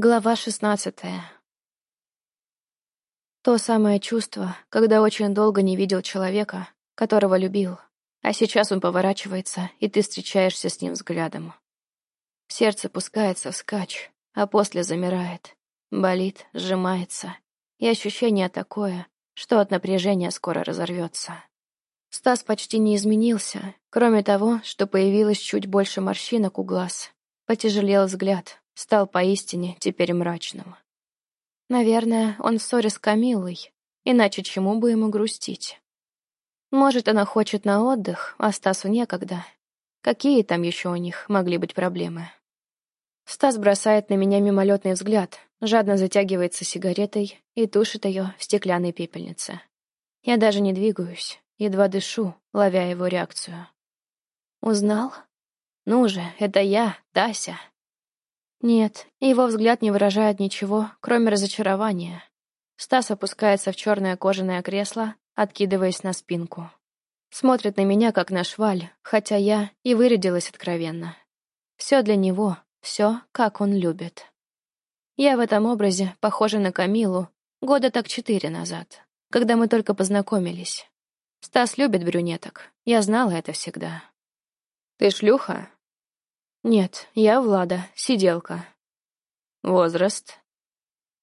Глава шестнадцатая. То самое чувство, когда очень долго не видел человека, которого любил, а сейчас он поворачивается, и ты встречаешься с ним взглядом. Сердце пускается вскачь, а после замирает, болит, сжимается, и ощущение такое, что от напряжения скоро разорвется. Стас почти не изменился, кроме того, что появилось чуть больше морщинок у глаз, потяжелел взгляд, стал поистине теперь мрачным. Наверное, он в ссоре с Камилой, иначе чему бы ему грустить? Может, она хочет на отдых, а Стасу некогда. Какие там еще у них могли быть проблемы? Стас бросает на меня мимолетный взгляд, жадно затягивается сигаретой и тушит ее в стеклянной пепельнице. Я даже не двигаюсь, едва дышу, ловя его реакцию. «Узнал? Ну же, это я, Тася!» Нет, его взгляд не выражает ничего, кроме разочарования. Стас опускается в черное кожаное кресло, откидываясь на спинку. Смотрит на меня, как на шваль, хотя я и вырядилась откровенно. Все для него, все, как он любит. Я в этом образе похожа на Камилу года так четыре назад, когда мы только познакомились. Стас любит брюнеток, я знала это всегда. «Ты шлюха?» Нет, я Влада, сиделка. Возраст?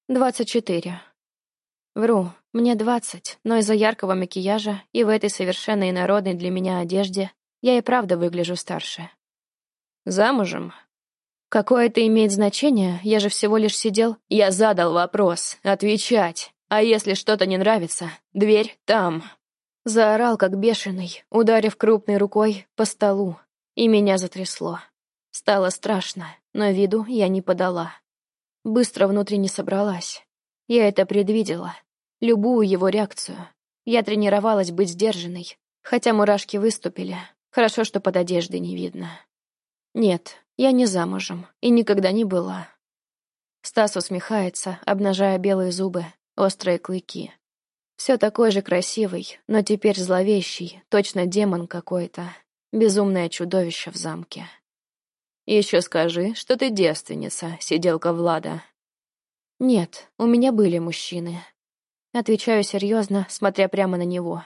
Двадцать четыре. Вру, мне двадцать, но из-за яркого макияжа и в этой совершенно инородной для меня одежде я и правда выгляжу старше. Замужем? Какое это имеет значение? Я же всего лишь сидел. Я задал вопрос. Отвечать. А если что-то не нравится, дверь там. Заорал, как бешеный, ударив крупной рукой по столу, и меня затрясло. Стало страшно, но виду я не подала. Быстро внутренне собралась. Я это предвидела. Любую его реакцию. Я тренировалась быть сдержанной, хотя мурашки выступили. Хорошо, что под одеждой не видно. Нет, я не замужем и никогда не была. Стас усмехается, обнажая белые зубы, острые клыки. Все такой же красивый, но теперь зловещий, точно демон какой-то. Безумное чудовище в замке. Еще скажи, что ты девственница, сиделка Влада. Нет, у меня были мужчины. Отвечаю серьезно, смотря прямо на него.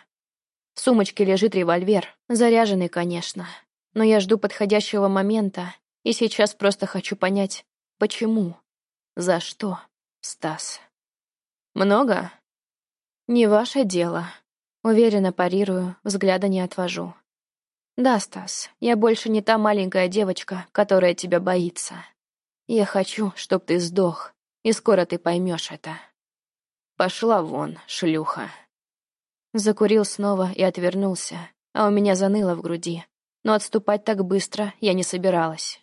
В сумочке лежит револьвер, заряженный, конечно. Но я жду подходящего момента, и сейчас просто хочу понять, почему, за что, Стас. Много? Не ваше дело. Уверенно парирую, взгляда не отвожу. «Да, Стас, я больше не та маленькая девочка, которая тебя боится. Я хочу, чтоб ты сдох, и скоро ты поймешь это. Пошла вон, шлюха». Закурил снова и отвернулся, а у меня заныло в груди. Но отступать так быстро я не собиралась.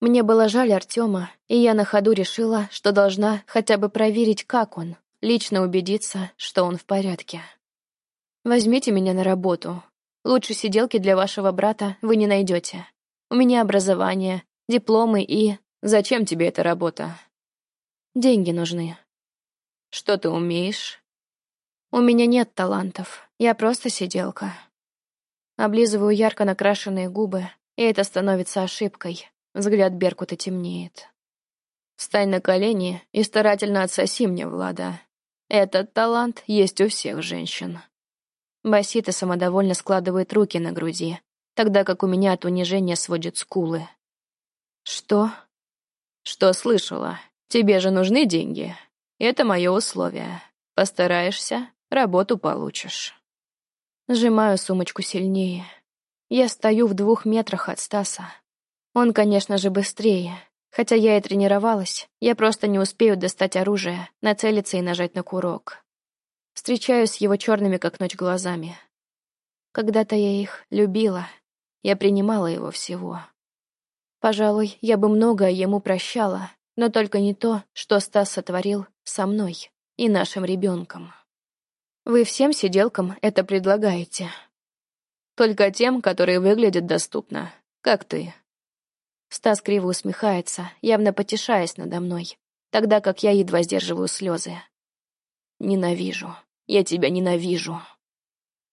Мне было жаль Артема, и я на ходу решила, что должна хотя бы проверить, как он, лично убедиться, что он в порядке. «Возьмите меня на работу, Лучше сиделки для вашего брата вы не найдете. У меня образование, дипломы и... Зачем тебе эта работа? Деньги нужны. Что ты умеешь? У меня нет талантов. Я просто сиделка. Облизываю ярко накрашенные губы, и это становится ошибкой. Взгляд Беркута темнеет. Встань на колени и старательно отсоси мне, Влада. Этот талант есть у всех женщин. Басита самодовольно складывает руки на груди, тогда как у меня от унижения сводят скулы. «Что?» «Что слышала? Тебе же нужны деньги. Это мое условие. Постараешься, работу получишь». Сжимаю сумочку сильнее. Я стою в двух метрах от Стаса. Он, конечно же, быстрее. Хотя я и тренировалась, я просто не успею достать оружие, нацелиться и нажать на курок. Встречаюсь с его черными, как ночь, глазами. Когда-то я их любила, я принимала его всего. Пожалуй, я бы многое ему прощала, но только не то, что Стас сотворил со мной и нашим ребенком. Вы всем сиделкам это предлагаете. Только тем, которые выглядят доступно, как ты. Стас криво усмехается, явно потешаясь надо мной, тогда как я едва сдерживаю слезы. Ненавижу. Я тебя ненавижу.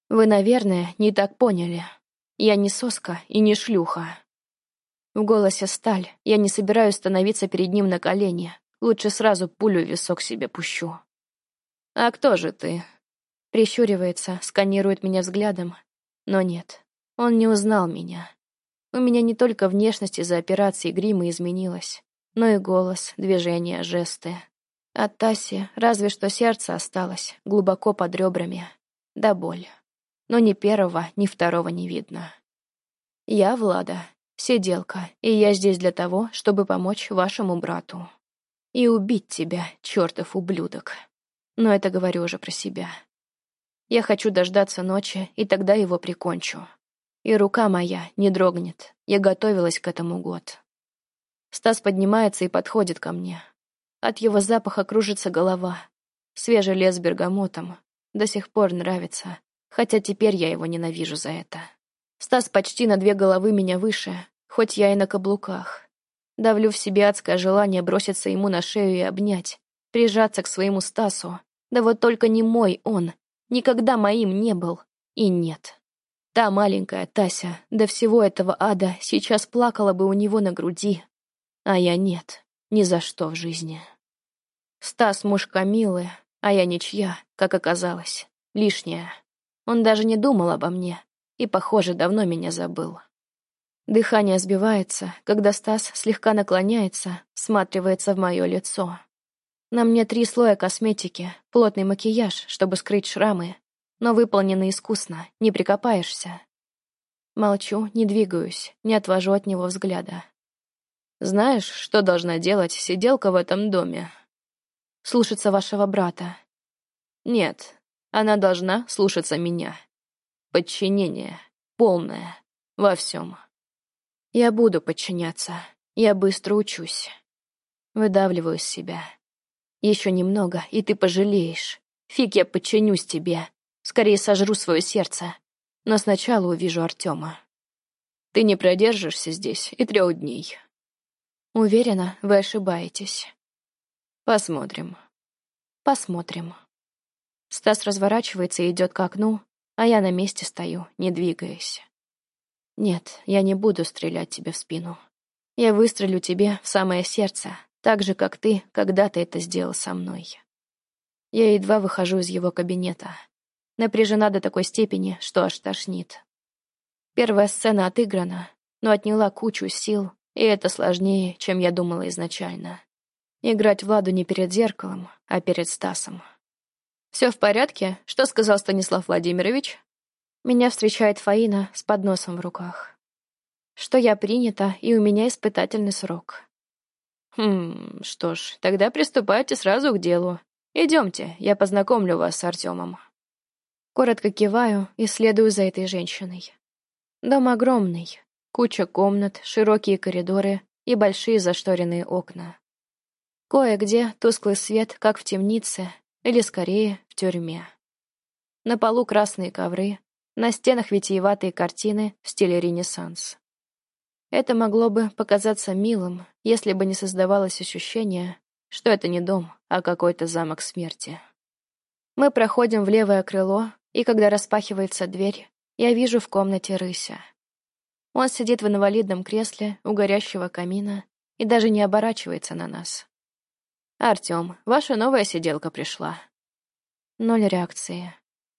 Вы, наверное, не так поняли. Я не соска и не шлюха. В голосе сталь. Я не собираюсь становиться перед ним на колени. лучше сразу пулю в висок себе пущу. «А кто же ты?» Прищуривается, сканирует меня взглядом. Но нет, он не узнал меня. У меня не только внешность из-за операции грима изменилась, но и голос, движения, жесты. От Таси разве что сердце осталось, глубоко под ребрами. Да боль. Но ни первого, ни второго не видно. Я Влада, сиделка, и я здесь для того, чтобы помочь вашему брату. И убить тебя, чертов ублюдок. Но это говорю уже про себя. Я хочу дождаться ночи, и тогда его прикончу. И рука моя не дрогнет. Я готовилась к этому год. Стас поднимается и подходит ко мне. От его запаха кружится голова. Свежий лес с бергамотом. До сих пор нравится, хотя теперь я его ненавижу за это. Стас почти на две головы меня выше, хоть я и на каблуках. Давлю в себе адское желание броситься ему на шею и обнять, прижаться к своему Стасу. Да вот только не мой он, никогда моим не был и нет. Та маленькая Тася до всего этого ада сейчас плакала бы у него на груди, а я нет, ни за что в жизни. Стас муж Камилы, а я ничья, как оказалось, лишняя. Он даже не думал обо мне и, похоже, давно меня забыл. Дыхание сбивается, когда Стас слегка наклоняется, всматривается в мое лицо. На мне три слоя косметики, плотный макияж, чтобы скрыть шрамы, но выполнены искусно, не прикопаешься. Молчу, не двигаюсь, не отвожу от него взгляда. Знаешь, что должна делать сиделка в этом доме? Слушаться вашего брата. Нет, она должна слушаться меня. Подчинение. Полное. Во всем. Я буду подчиняться. Я быстро учусь. Выдавливаю из себя. Еще немного, и ты пожалеешь. Фиг я подчинюсь тебе. Скорее сожру свое сердце. Но сначала увижу Артема. Ты не продержишься здесь и трех дней. Уверена, вы ошибаетесь. Посмотрим. Посмотрим. Стас разворачивается и идет к окну, а я на месте стою, не двигаясь. Нет, я не буду стрелять тебе в спину. Я выстрелю тебе в самое сердце, так же, как ты когда-то это сделал со мной. Я едва выхожу из его кабинета. Напряжена до такой степени, что аж тошнит. Первая сцена отыграна, но отняла кучу сил, и это сложнее, чем я думала изначально. Играть Владу не перед зеркалом, а перед Стасом. «Все в порядке? Что сказал Станислав Владимирович?» Меня встречает Фаина с подносом в руках. Что я принята, и у меня испытательный срок. «Хм, что ж, тогда приступайте сразу к делу. Идемте, я познакомлю вас с Артемом». Коротко киваю и следую за этой женщиной. Дом огромный, Куча комнат, широкие коридоры и большие зашторенные окна. Кое-где тусклый свет, как в темнице, или скорее в тюрьме. На полу красные ковры, на стенах витиеватые картины в стиле Ренессанс. Это могло бы показаться милым, если бы не создавалось ощущение, что это не дом, а какой-то замок смерти. Мы проходим в левое крыло, и когда распахивается дверь, я вижу в комнате рыся. Он сидит в инвалидном кресле у горящего камина и даже не оборачивается на нас. «Артём, ваша новая сиделка пришла». Ноль реакции.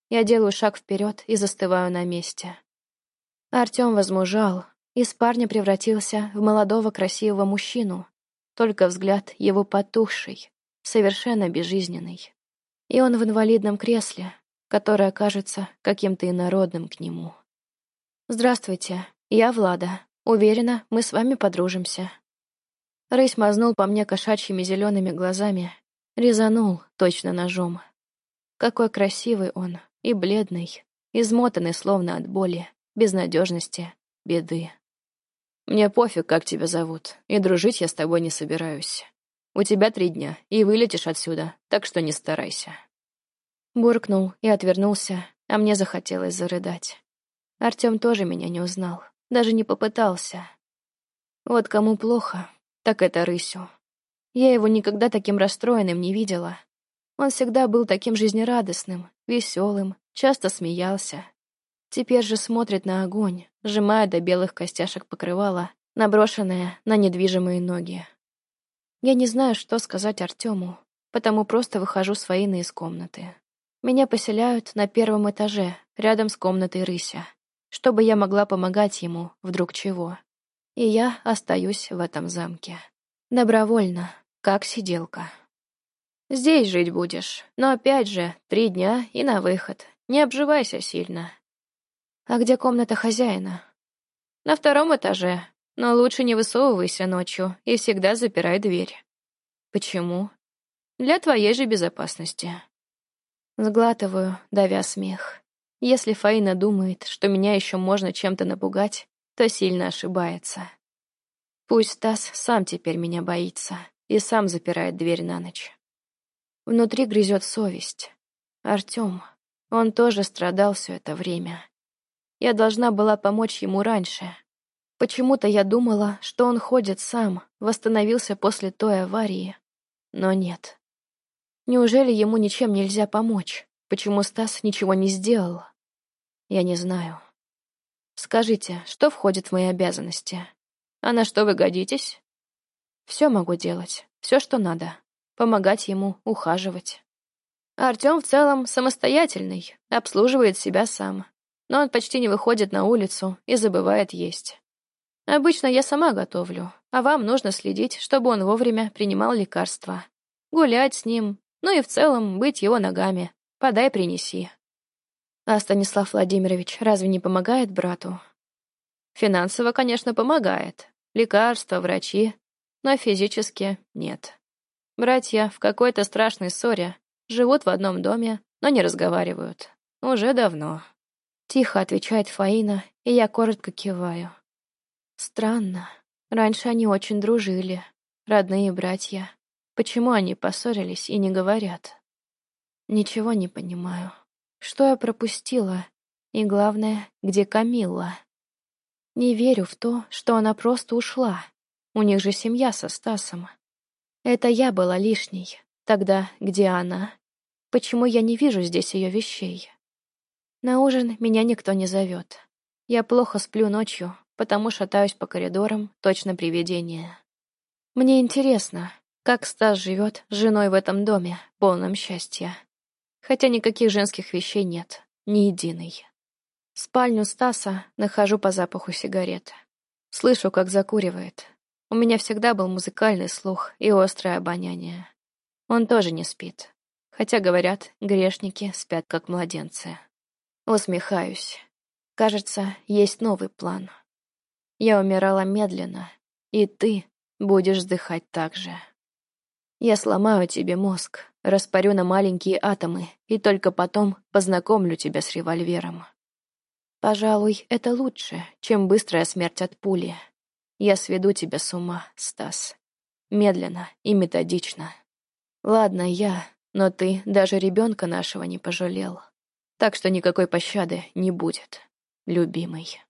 Я делаю шаг вперед и застываю на месте. Артём возмужал, из парня превратился в молодого красивого мужчину, только взгляд его потухший, совершенно безжизненный. И он в инвалидном кресле, которое кажется каким-то инородным к нему. «Здравствуйте», «Я Влада. Уверена, мы с вами подружимся». Рысь мазнул по мне кошачьими зелеными глазами, резанул точно ножом. Какой красивый он, и бледный, измотанный словно от боли, безнадежности, беды. «Мне пофиг, как тебя зовут, и дружить я с тобой не собираюсь. У тебя три дня, и вылетишь отсюда, так что не старайся». Буркнул и отвернулся, а мне захотелось зарыдать. Артем тоже меня не узнал. Даже не попытался. Вот кому плохо, так это Рысю. Я его никогда таким расстроенным не видела. Он всегда был таким жизнерадостным, веселым, часто смеялся. Теперь же смотрит на огонь, сжимая до белых костяшек покрывала, наброшенное на недвижимые ноги. Я не знаю, что сказать Артему, потому просто выхожу с Фаины из комнаты. Меня поселяют на первом этаже, рядом с комнатой Рыся, чтобы я могла помогать ему, вдруг чего. И я остаюсь в этом замке. Добровольно, как сиделка. Здесь жить будешь, но опять же, три дня и на выход. Не обживайся сильно. А где комната хозяина? На втором этаже, но лучше не высовывайся ночью и всегда запирай дверь. Почему? Для твоей же безопасности. Сглатываю, давя смех. Если Фаина думает, что меня еще можно чем-то напугать, то сильно ошибается. Пусть Стас сам теперь меня боится и сам запирает дверь на ночь. Внутри грызет совесть. Артем, он тоже страдал все это время. Я должна была помочь ему раньше. Почему-то я думала, что он ходит сам, восстановился после той аварии. Но нет. Неужели ему ничем нельзя помочь? Почему Стас ничего не сделал? Я не знаю. Скажите, что входит в мои обязанности? А на что вы годитесь? Все могу делать, все, что надо. Помогать ему, ухаживать. Артем в целом самостоятельный, обслуживает себя сам. Но он почти не выходит на улицу и забывает есть. Обычно я сама готовлю, а вам нужно следить, чтобы он вовремя принимал лекарства. Гулять с ним, ну и в целом быть его ногами. Подай, принеси. А Станислав Владимирович разве не помогает брату? Финансово, конечно, помогает. Лекарства, врачи. Но физически нет. Братья в какой-то страшной ссоре живут в одном доме, но не разговаривают. Уже давно. Тихо отвечает Фаина, и я коротко киваю. Странно. Раньше они очень дружили. Родные братья. Почему они поссорились и не говорят? Ничего не понимаю. Что я пропустила? И главное, где Камилла? Не верю в то, что она просто ушла. У них же семья со Стасом. Это я была лишней. Тогда где она? Почему я не вижу здесь ее вещей? На ужин меня никто не зовет. Я плохо сплю ночью, потому шатаюсь по коридорам, точно привидение. Мне интересно, как Стас живет с женой в этом доме, полном счастья хотя никаких женских вещей нет, ни единой. Спальню Стаса нахожу по запаху сигарет. Слышу, как закуривает. У меня всегда был музыкальный слух и острое обоняние. Он тоже не спит. Хотя, говорят, грешники спят как младенцы. Усмехаюсь. Кажется, есть новый план. Я умирала медленно, и ты будешь вздыхать так же. Я сломаю тебе мозг, распарю на маленькие атомы и только потом познакомлю тебя с револьвером. Пожалуй, это лучше, чем быстрая смерть от пули. Я сведу тебя с ума, Стас. Медленно и методично. Ладно, я, но ты даже ребенка нашего не пожалел. Так что никакой пощады не будет, любимый.